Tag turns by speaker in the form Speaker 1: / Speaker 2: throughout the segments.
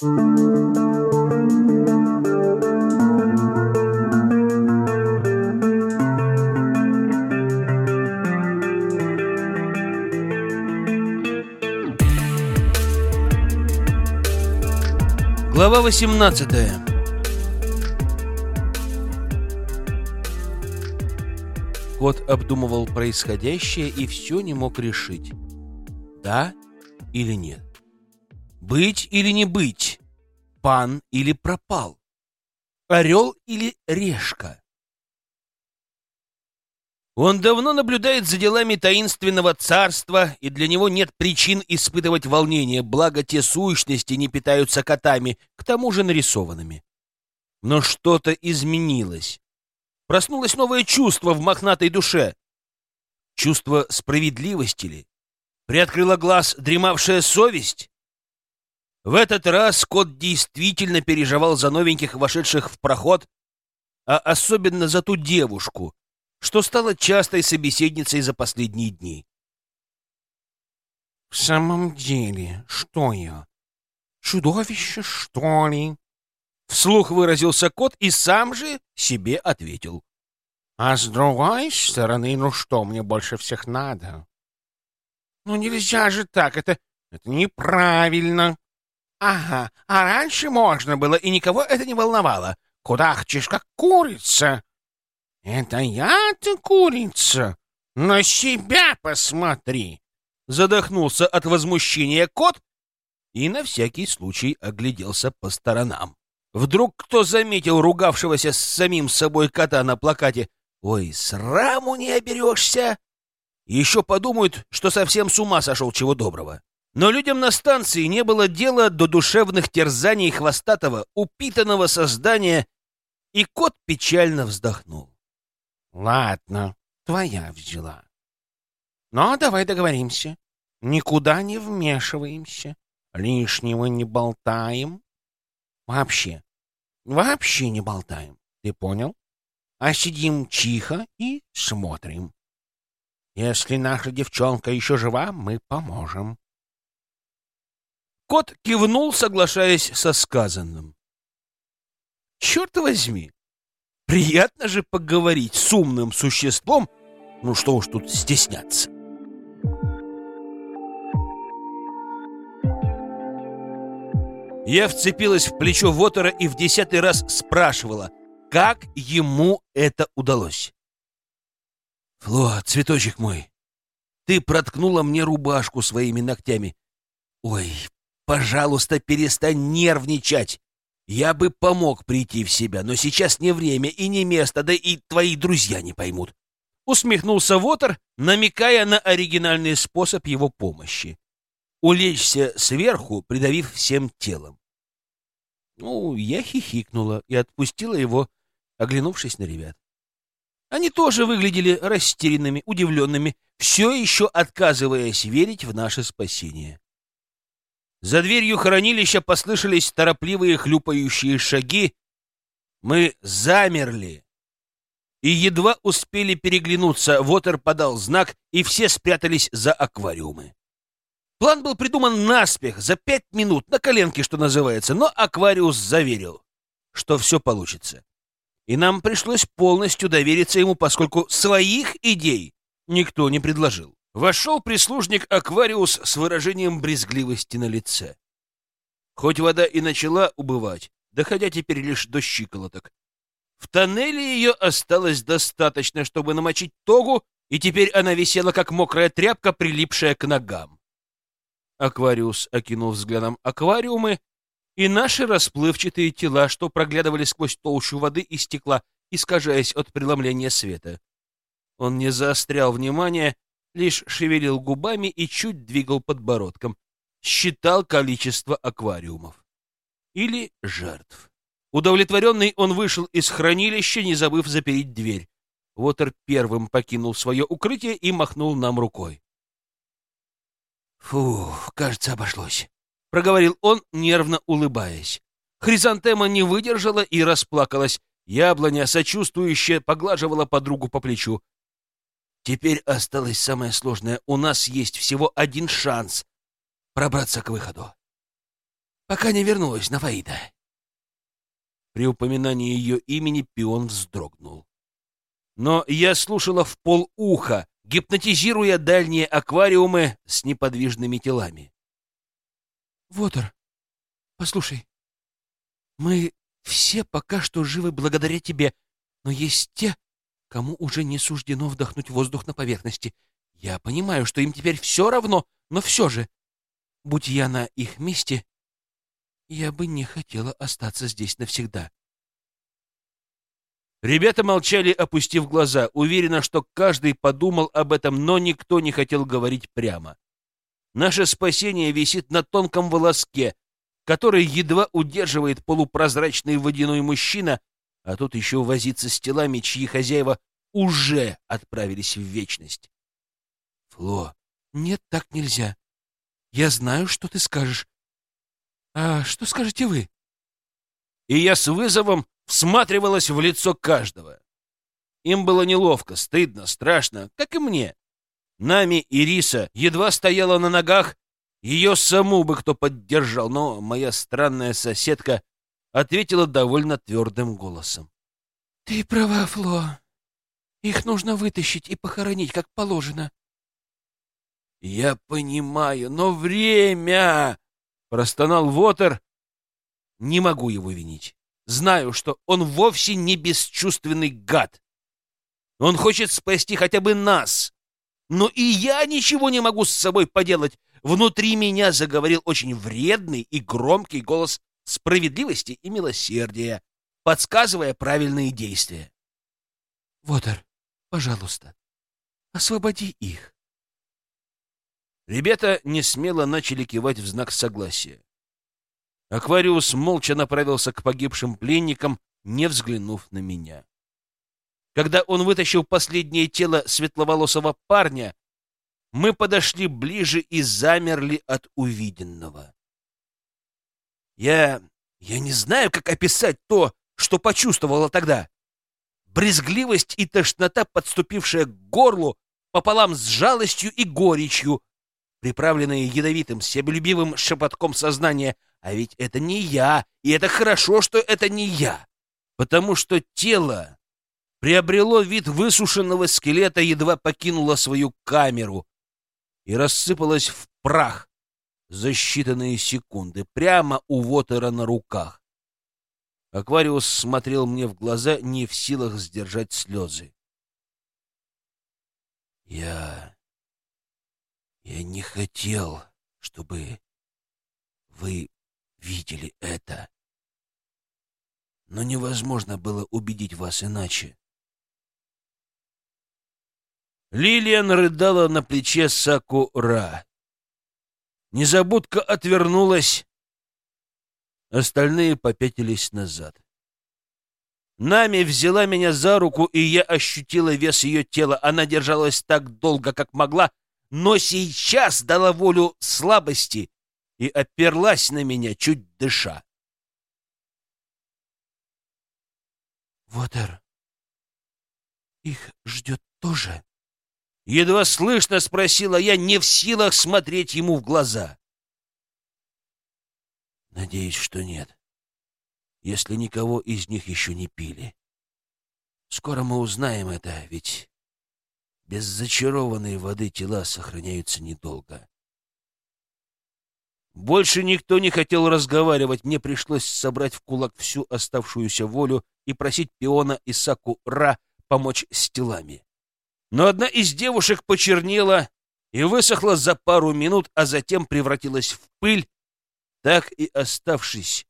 Speaker 1: Глава 18 Кот обдумывал происходящее и все не мог решить. Да или нет? Быть или не быть? Пан или пропал? Орел или решка? Он давно наблюдает за делами таинственного царства, и для него нет причин испытывать волнение, благо те сущности не питаются котами, к тому же нарисованными. Но что-то изменилось. Проснулось новое чувство в мохнатой душе. Чувство справедливости ли? Приоткрыла глаз дремавшая совесть? В этот раз кот действительно переживал за новеньких, вошедших в проход, а особенно за ту девушку, что стало частой собеседницей за последние дни.
Speaker 2: «В самом деле, что я? Чудовище, что ли?»
Speaker 1: Вслух выразился кот и сам же себе ответил.
Speaker 2: «А с другой стороны, ну что мне больше всех надо?» «Ну нельзя же так, это, это неправильно!» «Ага, а раньше можно было, и никого это не волновало. Куда хочешь, как курица!» «Это я-то курица? На себя посмотри!»
Speaker 1: Задохнулся от возмущения кот и на всякий случай огляделся по сторонам. Вдруг кто заметил ругавшегося с самим собой кота на плакате «Ой, сраму не оберешься!» Еще подумают, что совсем с ума сошел чего доброго. Но людям на станции не было дела до душевных терзаний хвостатого, упитанного создания, и кот печально вздохнул.
Speaker 2: Ладно, твоя взяла. Но давай договоримся. Никуда не вмешиваемся, лишнего не болтаем. Вообще, вообще не болтаем. Ты понял? А сидим тихо и смотрим. Если наша девчонка еще жива, мы поможем.
Speaker 1: Кот кивнул, соглашаясь со сказанным. Черт возьми! Приятно же поговорить с умным существом. Ну что уж тут стесняться. Я вцепилась в плечо Вотера и в десятый раз спрашивала, как ему это удалось. «Фло, цветочек мой, ты проткнула мне рубашку своими ногтями. Ой, пожалуйста, перестань нервничать. Я бы помог прийти в себя, но сейчас не время и не место, да и твои друзья не поймут. Усмехнулся Вотер, намекая на оригинальный способ его помощи. Улечься сверху, придавив всем телом. Ну, я хихикнула и отпустила его, оглянувшись на ребят. Они тоже выглядели растерянными, удивленными, все еще отказываясь верить в наше спасение. За дверью хранилища послышались торопливые хлюпающие шаги. Мы замерли и едва успели переглянуться. Вотер подал знак, и все спрятались за аквариумы. План был придуман наспех, за пять минут, на коленке, что называется, но Аквариус заверил, что все получится. И нам пришлось полностью довериться ему, поскольку своих идей никто не предложил. Вошел прислужник Аквариус с выражением брезгливости на лице. Хоть вода и начала убывать, доходя теперь лишь до щиколоток, в тоннеле ее осталось достаточно, чтобы намочить тогу, и теперь она висела, как мокрая тряпка, прилипшая к ногам. Аквариус окинул взглядом аквариумы и наши расплывчатые тела, что проглядывали сквозь толщу воды и стекла, искажаясь от преломления света. Он не заострял внимание лишь шевелил губами и чуть двигал подбородком, считал количество аквариумов. Или жертв. Удовлетворенный он вышел из хранилища, не забыв запереть дверь. Вотер первым покинул свое укрытие и махнул нам рукой. «Фу, кажется, обошлось», — проговорил он, нервно улыбаясь. Хризантема не выдержала и расплакалась. Яблоня, сочувствующе, поглаживала подругу по плечу. Теперь осталось самое сложное. У нас есть всего один шанс пробраться к выходу. пока не вернулась на Фаида. При упоминании ее имени пион вздрогнул. Но я слушала в полуха, гипнотизируя дальние аквариумы с неподвижными телами. «Вотер, послушай, мы все пока что живы благодаря тебе, но есть те, кому уже не суждено вдохнуть воздух на поверхности. Я понимаю, что им теперь все равно, но все же, будь я на их месте, я бы не хотела остаться здесь навсегда. Ребята молчали, опустив глаза, уверенно, что каждый подумал об этом, но никто не хотел говорить прямо. Наше спасение висит на тонком волоске, который едва удерживает полупрозрачный водяной мужчина, а тут еще возиться с телами, чьи хозяева уже отправились в вечность. Фло, нет, так нельзя. Я знаю, что ты скажешь. А что скажете вы? И я с вызовом всматривалась в лицо каждого. Им было неловко, стыдно, страшно, как и мне. Нами Ириса едва стояла на ногах, ее саму бы кто поддержал, но моя странная соседка ответила довольно твердым голосом. — Ты права, Фло. Их нужно вытащить и похоронить, как положено. — Я понимаю, но время! — простонал Вотер. Не могу его винить. Знаю, что он вовсе не бесчувственный гад. Он хочет спасти хотя бы нас. Но и я ничего не могу с собой поделать. Внутри меня заговорил очень вредный и громкий голос справедливости и милосердия, подсказывая правильные действия. «Вотер, пожалуйста, освободи их». Ребята не смело начали кивать в знак согласия. Аквариус молча направился к погибшим пленникам, не взглянув на меня. Когда он вытащил последнее тело светловолосого парня, мы подошли ближе и замерли от увиденного. Я... я не знаю, как описать то, что почувствовала тогда. Брезгливость и тошнота, подступившая к горлу, пополам с жалостью и горечью, приправленные ядовитым, себелюбивым шепотком сознания. А ведь это не я, и это хорошо, что это не я, потому что тело приобрело вид высушенного скелета, едва покинуло свою камеру и рассыпалось в прах за считанные секунды, прямо у Вотера на руках. Аквариус смотрел мне в глаза, не в силах сдержать слезы. Я я не хотел, чтобы вы видели это. Но невозможно было убедить вас иначе. Лилиан рыдала на плече Сакура. Незабудка отвернулась. Остальные попятились назад. Нами взяла меня за руку, и я ощутила вес ее тела. Она держалась так долго, как могла, но сейчас дала волю слабости и оперлась на меня, чуть дыша. «Вотер, их ждет тоже?» Едва слышно спросила я, не в силах смотреть ему в глаза. «Надеюсь, что нет, если никого из них еще не пили. Скоро мы узнаем это, ведь без зачарованной воды тела сохраняются недолго. Больше никто не хотел разговаривать. Мне пришлось собрать в кулак всю оставшуюся волю и просить пиона Исаку Ра помочь с телами. Но одна из девушек почернела и высохла за пару минут, а затем превратилась в пыль, так и оставшись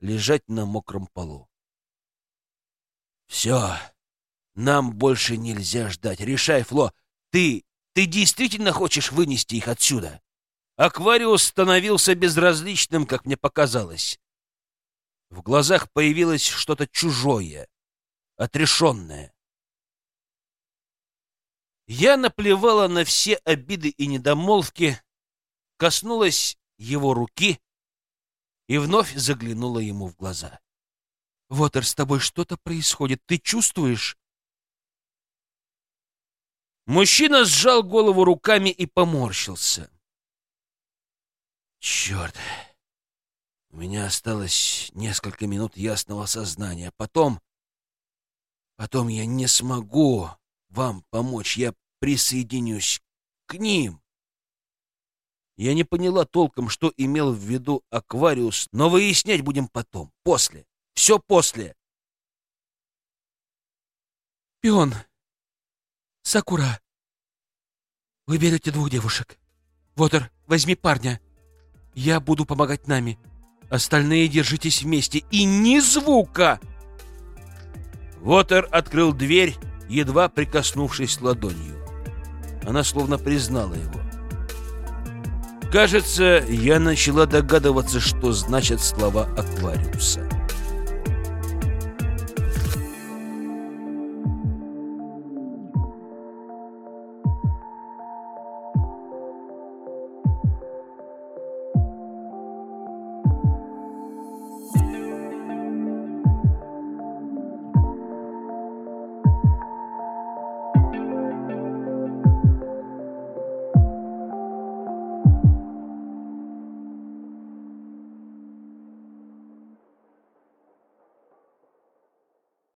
Speaker 1: лежать на мокром полу. «Все, нам больше нельзя ждать. Решай, Фло, ты, ты действительно хочешь вынести их отсюда? Аквариус становился безразличным, как мне показалось. В глазах появилось что-то чужое, отрешенное. Я наплевала на все обиды и недомолвки, коснулась его руки и вновь заглянула ему в глаза. «Вотер, с тобой что-то происходит. Ты чувствуешь?» Мужчина сжал голову руками и поморщился. Черт! У меня осталось несколько минут ясного сознания. Потом... Потом я не смогу вам помочь. Я присоединюсь к ним. Я не поняла толком, что имел в виду Аквариус, но выяснять будем потом, после. Все после.
Speaker 3: Пион, Сакура, вы берете двух девушек. Вотер, возьми парня. Я буду помогать нами. Остальные держитесь вместе. И ни звука!
Speaker 1: Вотер открыл дверь, едва прикоснувшись ладонью. Она словно признала его. Кажется, я начала догадываться, что значат слова Аквариуса.